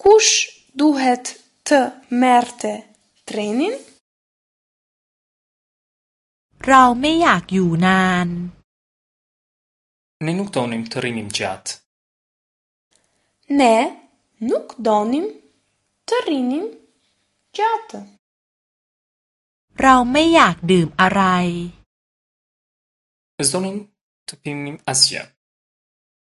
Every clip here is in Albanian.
Kush duhet të merrte trenin? Rau me jak ju nan. Ne nuk donim të rrinim gjatë. Ne nuk donim të rrinim gjatë. Rau me jak dym araj. S'donim të pinim asgjë.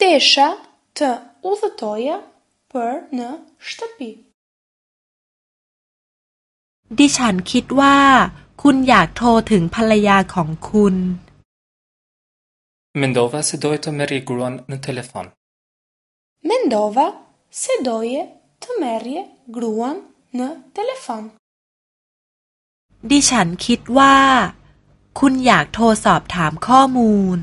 Desha të udhëtoja për në shtëpi. Dishan kit wa kun yak tro thëng paraya kong kun. Mendova se doje të merrje gruan në telefon. Mendova se doje të merrje gruan në telefon. Dishan kit wa kun yak tro sop tham kho mun.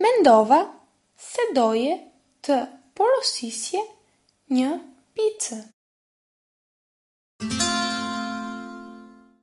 Mendova se doje të porosisje një picë.